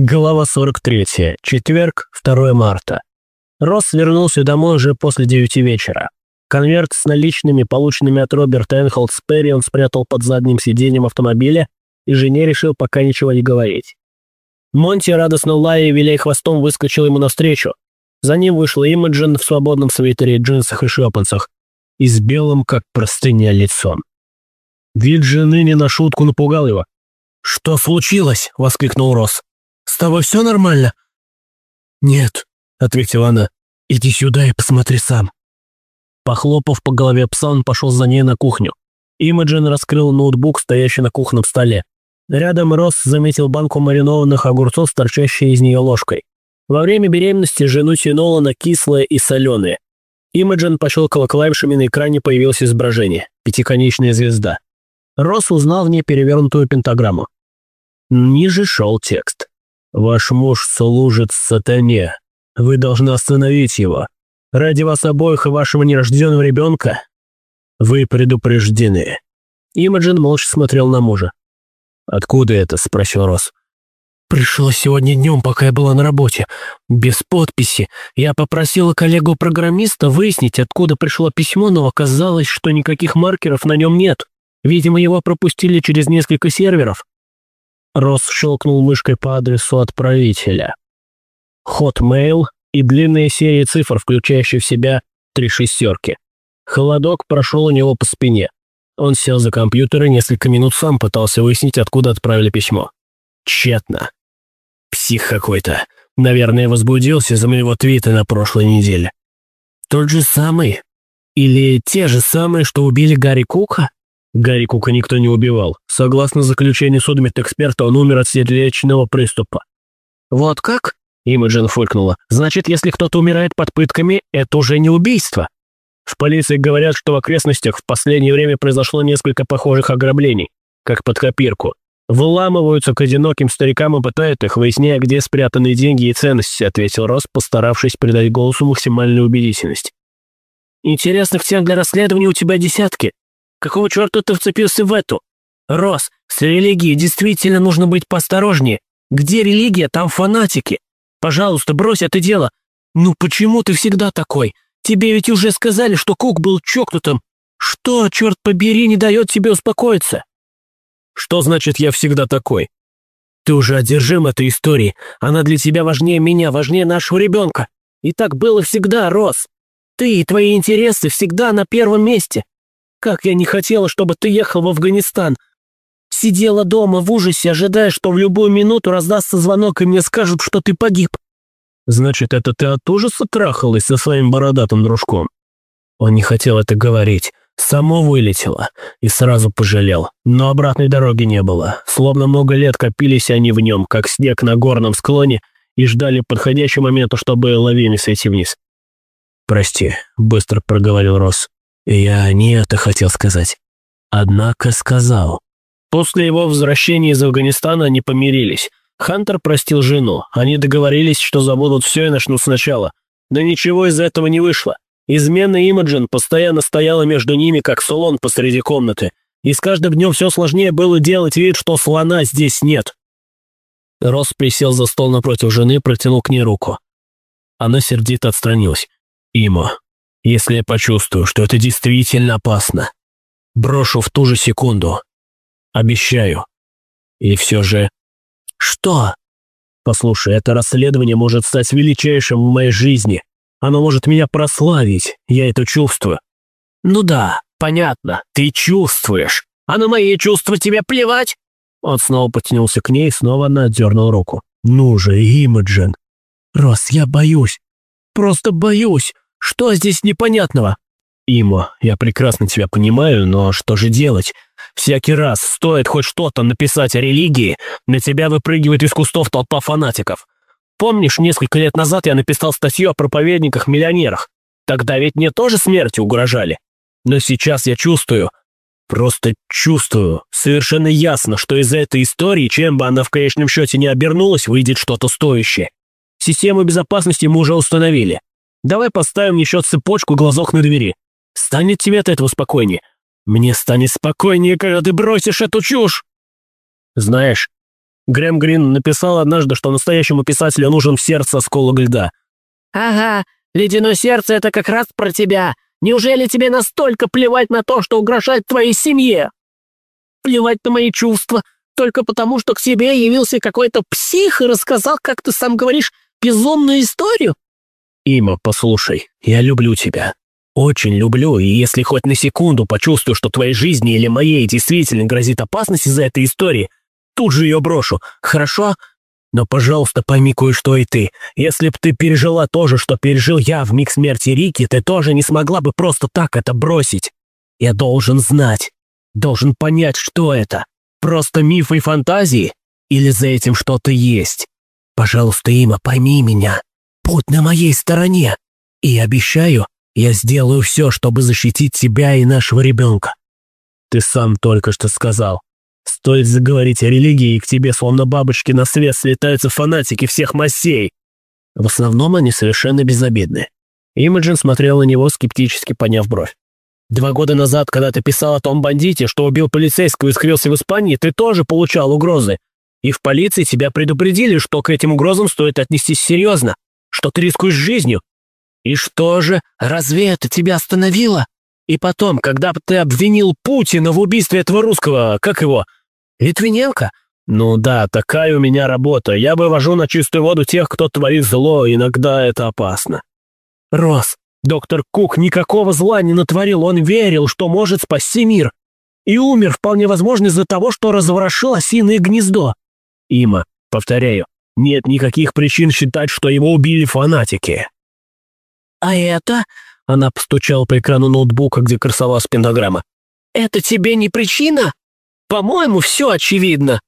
Глава 43. Четверг, 2 марта. Росс вернулся домой уже после девяти вечера. Конверт с наличными, полученными от Роберта Энхолд Перри, он спрятал под задним сиденьем автомобиля, и жене решил пока ничего не говорить. Монти, радостно лая и виляя хвостом, выскочил ему навстречу. За ним вышла Имаджин в свободном свитере, джинсах и шлепанцах, и с белым, как простыня, лицом. Вид жены не на шутку напугал его. «Что случилось?» — воскликнул Росс. С тобой все нормально?» «Нет», — ответила она. «Иди сюда и посмотри сам». Похлопав по голове пса, он пошел за ней на кухню. Имаджин раскрыл ноутбук, стоящий на кухонном столе. Рядом Росс заметил банку маринованных огурцов, торчащей из нее ложкой. Во время беременности жену тянуло на кислое и соленое. Имаджин пощелкала клавишами, на экране появилось изображение. Пятиконечная звезда. Росс узнал в ней перевернутую пентаграмму. Ниже шел текст. Ваш муж служит сатане. Вы должны остановить его. Ради вас обоих и вашего нерожденного ребенка вы предупреждены». Имаджин молча смотрел на мужа. «Откуда это?» – спросил Росс. «Пришло сегодня днем, пока я была на работе. Без подписи. Я попросила коллегу-программиста выяснить, откуда пришло письмо, но оказалось, что никаких маркеров на нем нет. Видимо, его пропустили через несколько серверов. Росс щелкнул мышкой по адресу отправителя. Hotmail и длинные серии цифр, включающие в себя три шестерки. Холодок прошел у него по спине. Он сел за компьютер и несколько минут сам пытался выяснить, откуда отправили письмо. Тщетно. Псих какой-то. Наверное, возбудился за моего твита на прошлой неделе. Тот же самый? Или те же самые, что убили Гарри Кука? Гарри Кука никто не убивал. Согласно заключению судмедэксперта, он умер от сердечного приступа. «Вот как?» – Имаджин фыркнула. «Значит, если кто-то умирает под пытками, это уже не убийство». В полиции говорят, что в окрестностях в последнее время произошло несколько похожих ограблений, как под копирку. Выламываются к одиноким старикам и пытают их, выясняя, где спрятаны деньги и ценности, ответил Росс, постаравшись придать голосу максимальную убедительность. «Интересных тем для расследования у тебя десятки. Какого черта ты вцепился в эту? Рос, с религией действительно нужно быть поосторожнее. Где религия, там фанатики. Пожалуйста, брось это дело. Ну почему ты всегда такой? Тебе ведь уже сказали, что Кук был чокнутым. Что, черт побери, не дает тебе успокоиться? Что значит «я всегда такой»? Ты уже одержим этой историей. Она для тебя важнее меня, важнее нашего ребенка. И так было всегда, Рос. Ты и твои интересы всегда на первом месте. Как я не хотела, чтобы ты ехал в Афганистан. Сидела дома в ужасе, ожидая, что в любую минуту раздастся звонок, и мне скажут, что ты погиб. Значит, это ты от ужаса трахалась со своим бородатым дружком? Он не хотел это говорить. Само вылетело. И сразу пожалел. Но обратной дороги не было. Словно много лет копились они в нем, как снег на горном склоне, и ждали подходящего момента, чтобы лавиной сойти вниз. «Прости», — быстро проговорил Росс. Я не это хотел сказать. Однако сказал. После его возвращения из Афганистана они помирились. Хантер простил жену. Они договорились, что забудут все и начнут сначала. Но ничего из этого не вышло. Измена Имаджин постоянно стояла между ними, как слон посреди комнаты. И с каждым днем все сложнее было делать вид, что слона здесь нет. Росс присел за стол напротив жены протянул к ней руку. Она сердито отстранилась. «Има, если я почувствую, что это действительно опасно. Брошу в ту же секунду. Обещаю. И все же... Что? Послушай, это расследование может стать величайшим в моей жизни. Оно может меня прославить, я это чувствую. Ну да, понятно, ты чувствуешь. А на мои чувства тебе плевать? Он снова потянулся к ней и снова она отдернула руку. Ну же, Имаджин. Рос, я боюсь. Просто боюсь. Что здесь непонятного?» «Имо, я прекрасно тебя понимаю, но что же делать? Всякий раз стоит хоть что-то написать о религии, на тебя выпрыгивает из кустов толпа фанатиков. Помнишь, несколько лет назад я написал статью о проповедниках-миллионерах? Тогда ведь мне тоже смертью угрожали. Но сейчас я чувствую, просто чувствую, совершенно ясно, что из этой истории, чем бы она в конечном счете не обернулась, выйдет что-то стоящее. Систему безопасности мы уже установили. Давай поставим еще цепочку глазок на двери. Станет тебе от этого спокойнее. Мне станет спокойнее, когда ты бросишь эту чушь. Знаешь, Грэм Грин написал однажды, что настоящему писателю нужен в сердце осколок льда. «Ага, ледяное сердце — это как раз про тебя. Неужели тебе настолько плевать на то, что угрожает твоей семье? Плевать на мои чувства, только потому, что к тебе явился какой-то псих и рассказал, как ты сам говоришь, безумную историю?» «Има, послушай, я люблю тебя. Очень люблю, и если хоть на секунду почувствую, что твоей жизни или моей действительно грозит опасность из-за этой истории, тут же ее брошу, хорошо? Но, пожалуйста, пойми кое-что и ты. Если б ты пережила то же, что пережил я в миг смерти Рики, ты тоже не смогла бы просто так это бросить. Я должен знать, должен понять, что это. Просто миф и фантазии? Или за этим что-то есть? Пожалуйста, Има, пойми меня. Путь на моей стороне. И обещаю, я сделаю все, чтобы защитить тебя и нашего ребенка. Ты сам только что сказал. Стоит заговорить о религии, и к тебе, словно бабочки на свет, слетаются фанатики всех массей. В основном они совершенно безобидны. Имаджин смотрел на него, скептически поняв бровь. Два года назад, когда ты писал о том бандите, что убил полицейского и скрылся в Испании, ты тоже получал угрозы. И в полиции тебя предупредили, что к этим угрозам стоит отнестись серьезно, что ты рискуешь жизнью. И что же, разве это тебя остановило? И потом, когда ты обвинил Путина в убийстве этого русского, как его, Литвиненко? Ну да, такая у меня работа. Я вывожу на чистую воду тех, кто творит зло, иногда это опасно. Рос, доктор Кук никакого зла не натворил, он верил, что может спасти мир. И умер, вполне возможно, из-за того, что разворошил осиное гнездо. Има, повторяю, нет никаких причин считать, что его убили фанатики. «А это?» — она постучала по экрану ноутбука, где красовалась пентаграмма. «Это тебе не причина? По-моему, все очевидно».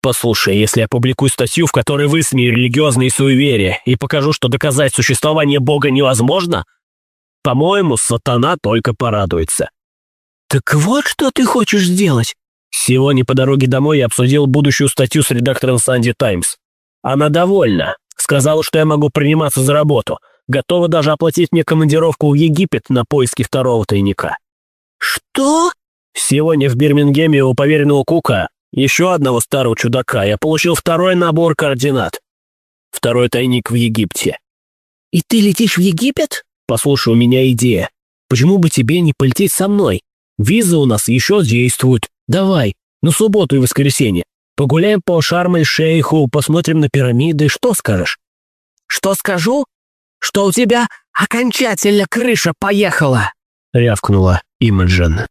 «Послушай, если я публикую статью, в которой высмею религиозные суеверия и покажу, что доказать существование Бога невозможно, по-моему, сатана только порадуется». «Так вот что ты хочешь сделать?» Сегодня по дороге домой я обсудил будущую статью с редактором Санди Таймс. Она довольна. Сказала, что я могу приниматься за работу. Готова даже оплатить мне командировку в Египет на поиски второго тайника. «Что?» Сегодня в Бирмингеме у поверенного Кука, еще одного старого чудака, я получил второй набор координат. Второй тайник в Египте. «И ты летишь в Египет?» «Послушай, у меня идея. Почему бы тебе не полететь со мной? Визы у нас еще действуют. Давай, на субботу и воскресенье. Погуляем по Шарм-эль-Шейху, посмотрим на пирамиды. Что скажешь?» «Что скажу? Что у тебя окончательно крыша поехала!» — рявкнула Имаджин.